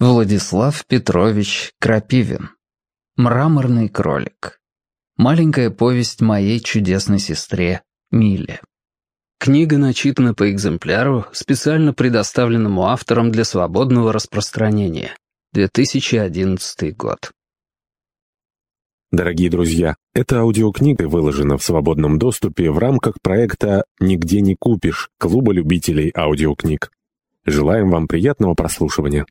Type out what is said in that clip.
Владислав Петрович Крапивин. Мраморный кролик. Маленькая повесть моей чудесной сестре Миле. Книга начитана по экземпляру, специально предоставленному автором для свободного распространения. 2011 год. Дорогие друзья, эта аудиокнига выложена в свободном доступе в рамках проекта «Нигде не купишь» Клуба любителей аудиокниг. Желаем вам приятного прослушивания.